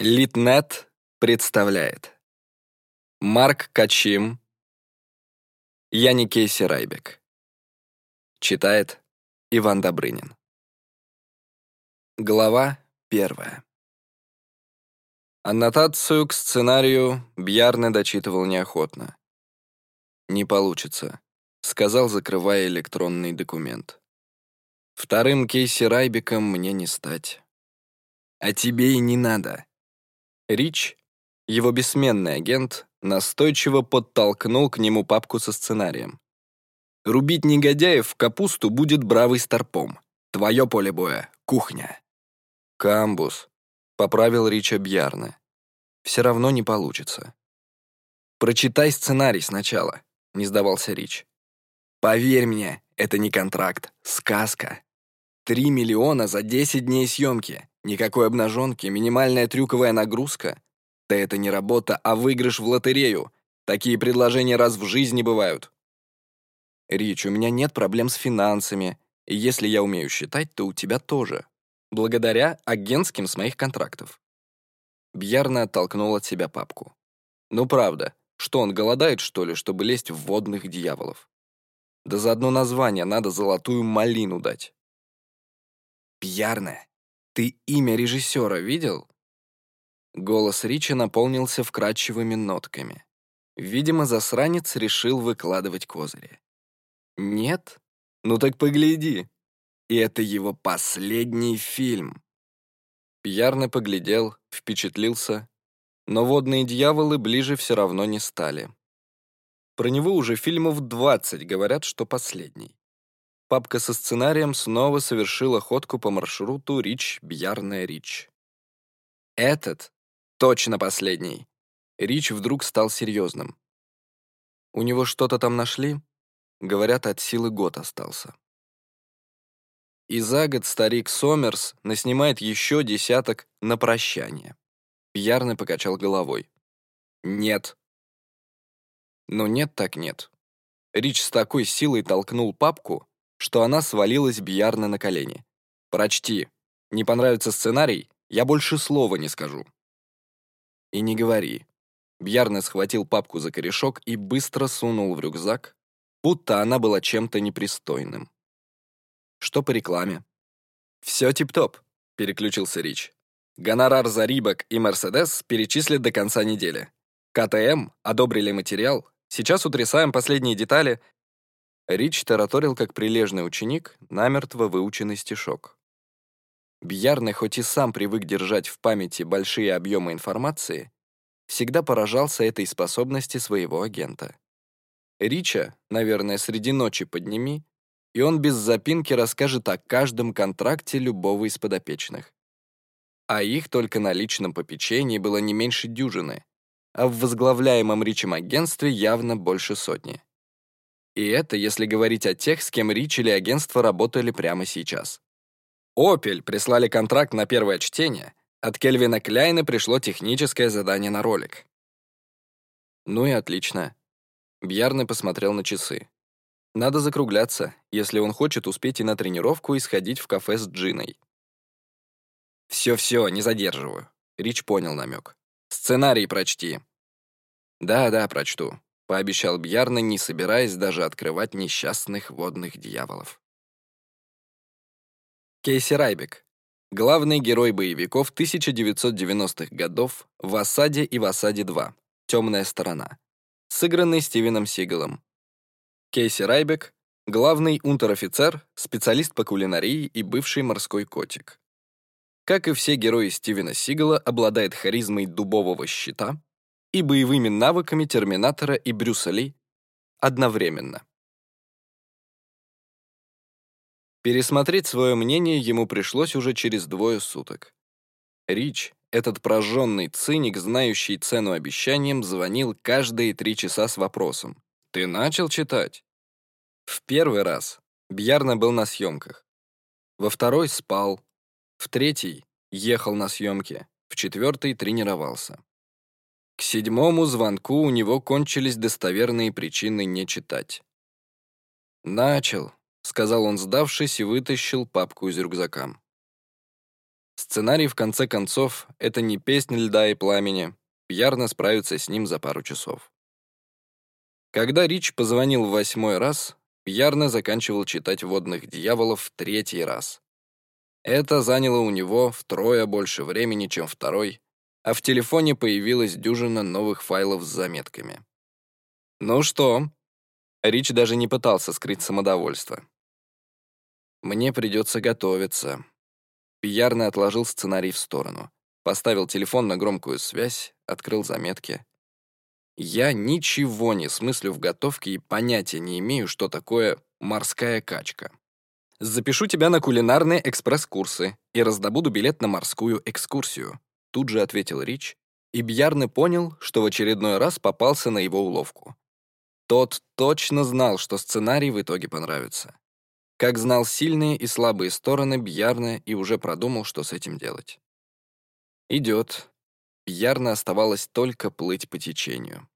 Литнет представляет Марк Качим Я не Кейси Райбек Читает Иван Добрынин Глава первая Аннотацию к сценарию Бьярне дочитывал неохотно. «Не получится», — сказал, закрывая электронный документ. «Вторым Кейси Райбеком мне не стать». «А тебе и не надо», Рич, его бессменный агент, настойчиво подтолкнул к нему папку со сценарием. «Рубить негодяев в капусту будет бравый старпом. Твое поле боя — кухня». «Камбус», — поправил Рича Бьярна. «Все равно не получится». «Прочитай сценарий сначала», — не сдавался Рич. «Поверь мне, это не контракт, сказка. Три миллиона за десять дней съемки. Никакой обнаженки, минимальная трюковая нагрузка. Да это не работа, а выигрыш в лотерею. Такие предложения раз в жизни бывают. Рич, у меня нет проблем с финансами, и если я умею считать, то у тебя тоже. Благодаря агентским с моих контрактов. Бьярна оттолкнул от себя папку. Ну правда, что он голодает, что ли, чтобы лезть в водных дьяволов? Да за одно название надо золотую малину дать. Бьярна, «Ты имя режиссера видел?» Голос Ричи наполнился вкрадчивыми нотками. Видимо, засранец решил выкладывать козыри. «Нет? Ну так погляди. И это его последний фильм». Пьярно поглядел, впечатлился, но водные дьяволы ближе все равно не стали. Про него уже фильмов 20 говорят, что последний. Папка со сценарием снова совершила ходку по маршруту Рич-Бьярная-Рич. Этот точно последний. Рич вдруг стал серьезным. У него что-то там нашли? Говорят, от силы год остался. И за год старик Сомерс наснимает еще десяток на прощание. Пьярный покачал головой. Нет. Ну нет так нет. Рич с такой силой толкнул папку, что она свалилась Бьярна на колени. «Прочти. Не понравится сценарий? Я больше слова не скажу». «И не говори». Бьярна схватил папку за корешок и быстро сунул в рюкзак, будто она была чем-то непристойным. «Что по рекламе?» «Все тип-топ», — переключился Рич. «Гонорар за Рибок и Мерседес перечислят до конца недели. КТМ одобрили материал, сейчас утрясаем последние детали Рич тараторил, как прилежный ученик, намертво выученный стишок. Бьярный, хоть и сам привык держать в памяти большие объемы информации, всегда поражался этой способности своего агента. Рича, наверное, среди ночи подними, и он без запинки расскажет о каждом контракте любого из подопечных. А их только на личном попечении было не меньше дюжины, а в возглавляемом Ричем агентстве явно больше сотни. И это если говорить о тех, с кем Рич или агентство работали прямо сейчас. «Опель» прислали контракт на первое чтение, от Кельвина Кляйна пришло техническое задание на ролик. Ну и отлично. Бьярный посмотрел на часы. Надо закругляться, если он хочет успеть и на тренировку, и сходить в кафе с Джиной. «Все-все, не задерживаю», — Рич понял намек. «Сценарий прочти». «Да-да, прочту пообещал Бьярна, не собираясь даже открывать несчастных водных дьяволов. Кейси Райбек. Главный герой боевиков 1990-х годов в «Осаде» и в «Осаде 2. Темная сторона», сыгранный Стивеном Сигалом. Кейси Райбек — главный унтер-офицер, специалист по кулинарии и бывший морской котик. Как и все герои Стивена Сигала, обладает харизмой дубового щита, и боевыми навыками Терминатора и Брюса Ли одновременно. Пересмотреть свое мнение ему пришлось уже через двое суток. Рич, этот прожженный циник, знающий цену обещаниям, звонил каждые три часа с вопросом. «Ты начал читать?» В первый раз Бьярна был на съемках. Во второй спал. В третий ехал на съемки. В четвертый тренировался. К седьмому звонку у него кончились достоверные причины не читать. «Начал», — сказал он, сдавшись, и вытащил папку из рюкзака. Сценарий, в конце концов, это не песня льда и пламени. Пьярно справится с ним за пару часов. Когда Рич позвонил в восьмой раз, Пьярно заканчивал читать «Водных дьяволов» в третий раз. Это заняло у него втрое больше времени, чем второй, а в телефоне появилась дюжина новых файлов с заметками. «Ну что?» Рич даже не пытался скрыть самодовольство. «Мне придется готовиться». Пьярно отложил сценарий в сторону, поставил телефон на громкую связь, открыл заметки. «Я ничего не смыслю в готовке и понятия не имею, что такое морская качка. Запишу тебя на кулинарные экспресс-курсы и раздобуду билет на морскую экскурсию», тут же ответил Рич, и Бьярны понял, что в очередной раз попался на его уловку. Тот точно знал, что сценарий в итоге понравится. Как знал сильные и слабые стороны Бьярна и уже продумал, что с этим делать. Идет. Бьярна оставалось только плыть по течению.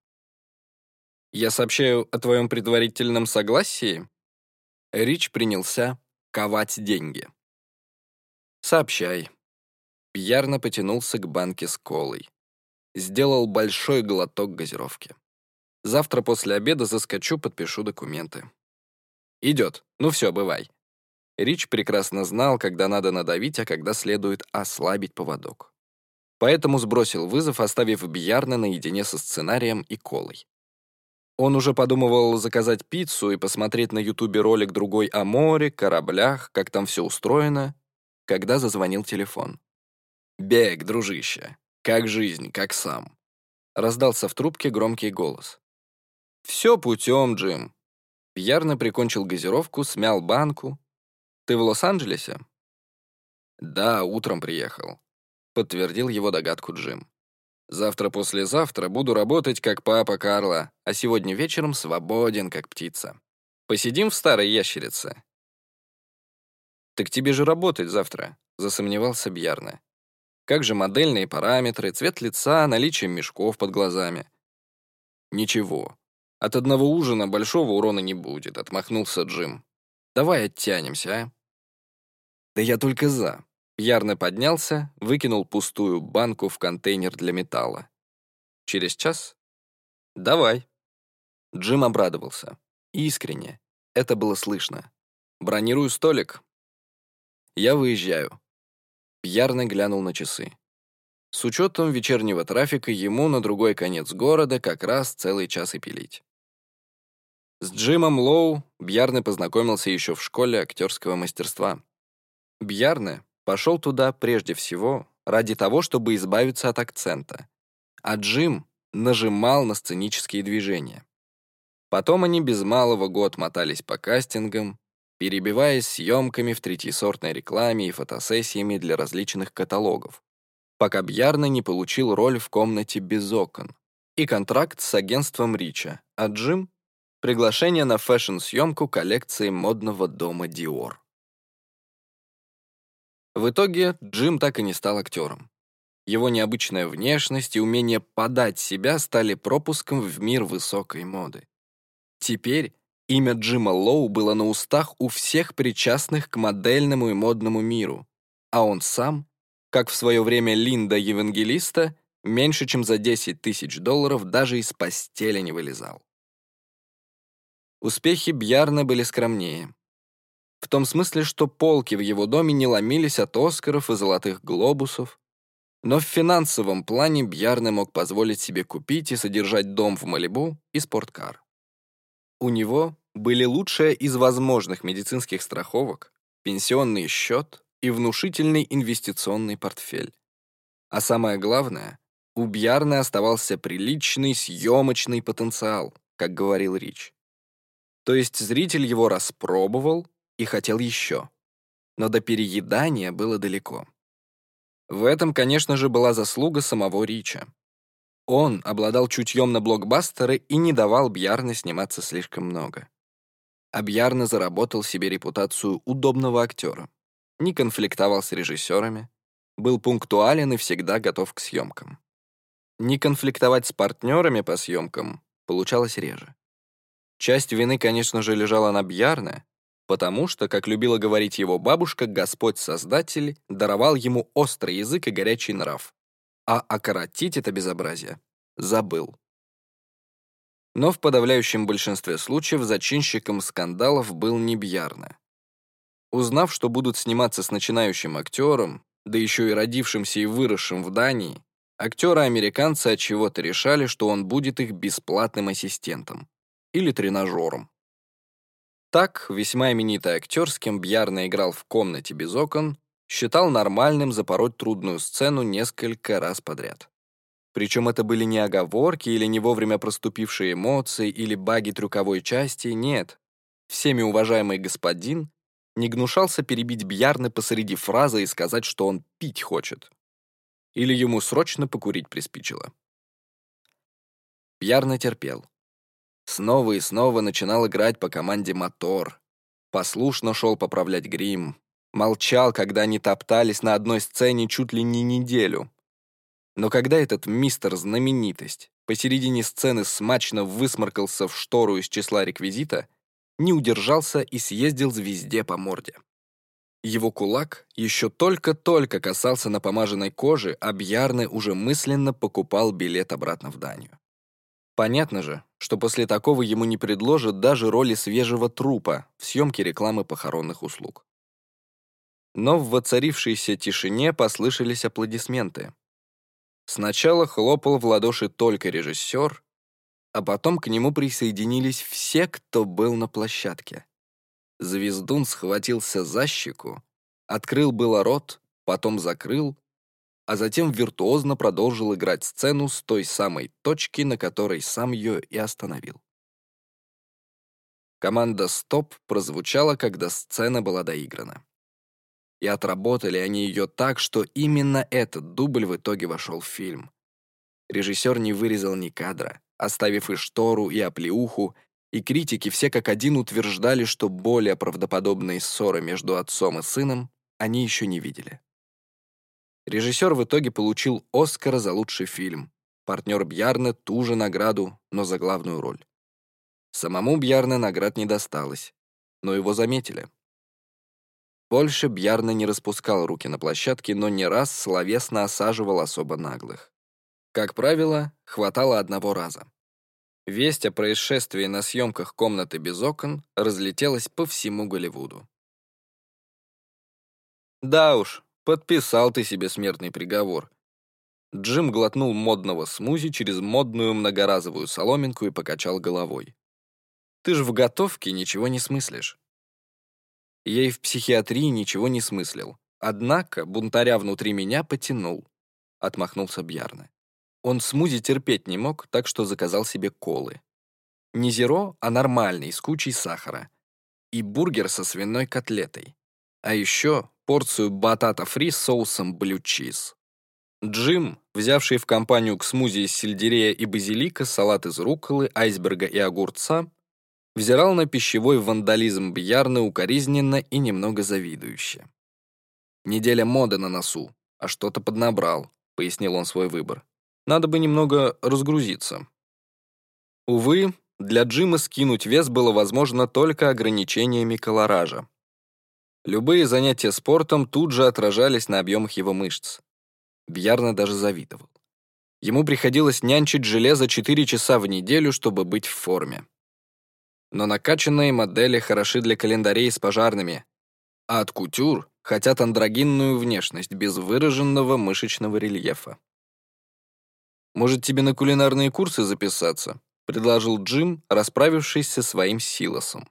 «Я сообщаю о твоем предварительном согласии?» Рич принялся ковать деньги. «Сообщай». Пьярно потянулся к банке с колой. Сделал большой глоток газировки. Завтра после обеда заскочу, подпишу документы. Идет. Ну все, бывай. Рич прекрасно знал, когда надо надавить, а когда следует ослабить поводок. Поэтому сбросил вызов, оставив Бьярна наедине со сценарием и колой. Он уже подумывал заказать пиццу и посмотреть на ютубе ролик другой о море, кораблях, как там все устроено, когда зазвонил телефон. «Бег, дружище! Как жизнь, как сам!» Раздался в трубке громкий голос. «Все путем, Джим. Пьярно прикончил газировку, смял банку. «Ты в Лос-Анджелесе?» «Да, утром приехал», — подтвердил его догадку Джим. «Завтра-послезавтра буду работать, как папа Карла, а сегодня вечером свободен, как птица. Посидим в старой ящерице». «Так тебе же работать завтра», — засомневался Бьярна. «Как же модельные параметры, цвет лица, наличие мешков под глазами?» «Ничего, от одного ужина большого урона не будет», — отмахнулся Джим. «Давай оттянемся, а?» «Да я только за». Ярно поднялся, выкинул пустую банку в контейнер для металла. «Через час?» «Давай». Джим обрадовался. Искренне. Это было слышно. «Бронирую столик». «Я выезжаю». Пьярно глянул на часы. С учетом вечернего трафика ему на другой конец города как раз целый час и пилить. С Джимом Лоу Бьярне познакомился еще в школе актерского мастерства. Бьярне пошел туда прежде всего ради того, чтобы избавиться от акцента, а Джим нажимал на сценические движения. Потом они без малого год мотались по кастингам, перебиваясь съемками в третьесортной рекламе и фотосессиями для различных каталогов, пока Бьярне не получил роль в комнате без окон и контракт с агентством Рича, а Джим Приглашение на фэшн-съемку коллекции модного дома Dior. В итоге Джим так и не стал актером. Его необычная внешность и умение подать себя стали пропуском в мир высокой моды. Теперь имя Джима Лоу было на устах у всех причастных к модельному и модному миру, а он сам, как в свое время Линда Евангелиста, меньше чем за 10 тысяч долларов даже из постели не вылезал. Успехи Бьярна были скромнее. В том смысле, что полки в его доме не ломились от Оскаров и Золотых Глобусов, но в финансовом плане Бьярне мог позволить себе купить и содержать дом в Малибу и спорткар. У него были лучшие из возможных медицинских страховок, пенсионный счет и внушительный инвестиционный портфель. А самое главное, у Бьярны оставался приличный съемочный потенциал, как говорил Рич. То есть зритель его распробовал и хотел еще. Но до переедания было далеко. В этом, конечно же, была заслуга самого Рича. Он обладал чутьем на блокбастеры и не давал Бьярне сниматься слишком много. А Бьярне заработал себе репутацию удобного актера. Не конфликтовал с режиссерами, был пунктуален и всегда готов к съемкам. Не конфликтовать с партнерами по съемкам получалось реже. Часть вины, конечно же, лежала на Бьярне, потому что, как любила говорить его бабушка, Господь-Создатель даровал ему острый язык и горячий нрав, а окоротить это безобразие забыл. Но в подавляющем большинстве случаев зачинщиком скандалов был не Бьярна. Узнав, что будут сниматься с начинающим актером, да еще и родившимся и выросшим в Дании, актеры-американцы от чего-то решали, что он будет их бесплатным ассистентом или тренажером. Так, весьма именитый актер, с кем Бьярна играл в комнате без окон, считал нормальным запороть трудную сцену несколько раз подряд. Причем это были не оговорки или не вовремя проступившие эмоции или баги трюковой части, нет. Всеми уважаемый господин не гнушался перебить Бьярны посреди фразы и сказать, что он пить хочет. Или ему срочно покурить приспичило. Бьярна терпел. Снова и снова начинал играть по команде «Мотор». Послушно шел поправлять грим. Молчал, когда они топтались на одной сцене чуть ли не неделю. Но когда этот мистер-знаменитость посередине сцены смачно высморкался в штору из числа реквизита, не удержался и съездил звезде по морде. Его кулак еще только-только касался напомаженной кожи, а Бьярны уже мысленно покупал билет обратно в Данию. Понятно же, что после такого ему не предложат даже роли свежего трупа в съемке рекламы похоронных услуг. Но в воцарившейся тишине послышались аплодисменты. Сначала хлопал в ладоши только режиссер, а потом к нему присоединились все, кто был на площадке. Звездун схватился за щеку, открыл было рот, потом закрыл, а затем виртуозно продолжил играть сцену с той самой точки, на которой сам ее и остановил. Команда «Стоп» прозвучала, когда сцена была доиграна. И отработали они ее так, что именно этот дубль в итоге вошел в фильм. Режиссер не вырезал ни кадра, оставив и штору, и оплеуху, и критики все как один утверждали, что более правдоподобной ссоры между отцом и сыном они еще не видели. Режиссер в итоге получил Оскара за лучший фильм. Партнер Бьярне ту же награду, но за главную роль. Самому Бьярне наград не досталось, но его заметили. Больше Бьярне не распускал руки на площадке, но не раз словесно осаживал особо наглых. Как правило, хватало одного раза. Весть о происшествии на съемках «Комнаты без окон» разлетелась по всему Голливуду. Да уж, Подписал ты себе смертный приговор. Джим глотнул модного смузи через модную многоразовую соломинку и покачал головой. Ты же в готовке ничего не смыслишь. Я и в психиатрии ничего не смыслил. Однако бунтаря внутри меня потянул. Отмахнулся Бьярна. Он смузи терпеть не мог, так что заказал себе колы. Не зеро, а нормальный, с кучей сахара. И бургер со свиной котлетой. А еще порцию батата фри с соусом блю-чиз. Джим, взявший в компанию к смузи из сельдерея и базилика, салат из рукколы, айсберга и огурца, взирал на пищевой вандализм Бьярны укоризненно и немного завидующе. «Неделя моды на носу, а что-то поднабрал», — пояснил он свой выбор. «Надо бы немного разгрузиться». Увы, для Джима скинуть вес было возможно только ограничениями колоража. Любые занятия спортом тут же отражались на объемах его мышц. Бьярна даже завидовал. Ему приходилось нянчить железо 4 часа в неделю, чтобы быть в форме. Но накачанные модели хороши для календарей с пожарными, а от кутюр хотят андрогинную внешность без выраженного мышечного рельефа. «Может, тебе на кулинарные курсы записаться?» — предложил Джим, расправившись со своим силосом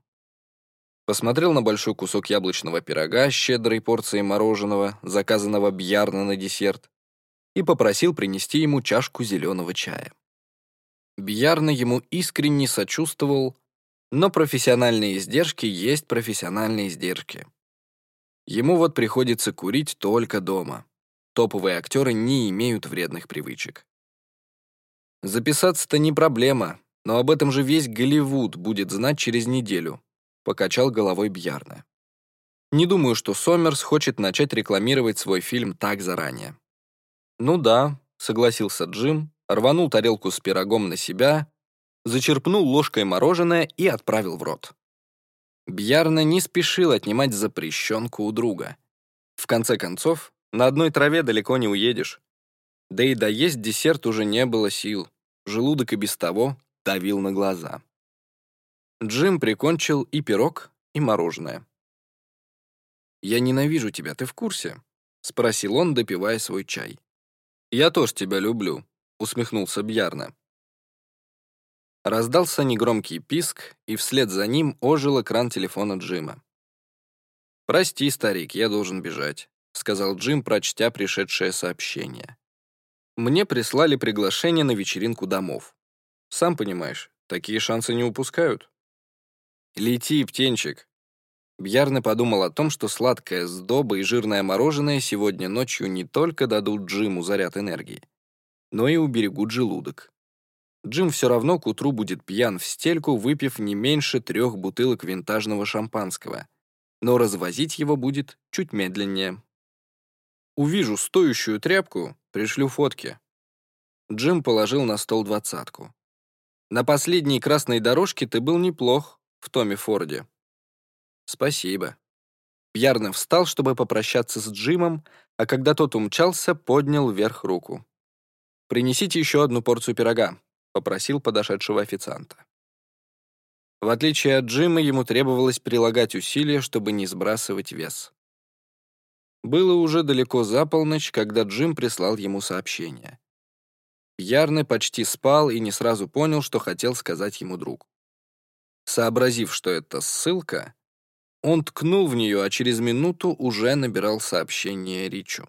посмотрел на большой кусок яблочного пирога щедрой порцией мороженого, заказанного Бьярна на десерт, и попросил принести ему чашку зеленого чая. Бьярна ему искренне сочувствовал, но профессиональные издержки есть профессиональные издержки. Ему вот приходится курить только дома. Топовые актеры не имеют вредных привычек. Записаться-то не проблема, но об этом же весь Голливуд будет знать через неделю, — покачал головой Бьярна. «Не думаю, что Сомерс хочет начать рекламировать свой фильм так заранее». «Ну да», — согласился Джим, рванул тарелку с пирогом на себя, зачерпнул ложкой мороженое и отправил в рот. Бьярна не спешил отнимать запрещенку у друга. В конце концов, на одной траве далеко не уедешь. Да и доесть десерт уже не было сил. Желудок и без того давил на глаза. Джим прикончил и пирог, и мороженое. «Я ненавижу тебя, ты в курсе?» — спросил он, допивая свой чай. «Я тоже тебя люблю», — усмехнулся Бьярна. Раздался негромкий писк, и вслед за ним ожил экран телефона Джима. «Прости, старик, я должен бежать», — сказал Джим, прочтя пришедшее сообщение. «Мне прислали приглашение на вечеринку домов. Сам понимаешь, такие шансы не упускают». «Лети, птенчик», Бьярны подумал о том, что сладкое сдоба и жирное мороженое сегодня ночью не только дадут Джиму заряд энергии, но и уберегут желудок. Джим все равно к утру будет пьян в стельку, выпив не меньше трех бутылок винтажного шампанского, но развозить его будет чуть медленнее. «Увижу стоящую тряпку, пришлю фотки». Джим положил на стол двадцатку. «На последней красной дорожке ты был неплох в Томе Форде». «Спасибо». Пьярно встал, чтобы попрощаться с Джимом, а когда тот умчался, поднял вверх руку. «Принесите еще одну порцию пирога», — попросил подошедшего официанта. В отличие от Джима, ему требовалось прилагать усилия, чтобы не сбрасывать вес. Было уже далеко за полночь, когда Джим прислал ему сообщение. Ярный почти спал и не сразу понял, что хотел сказать ему друг. Сообразив, что это ссылка, он ткнул в нее, а через минуту уже набирал сообщение Ричу.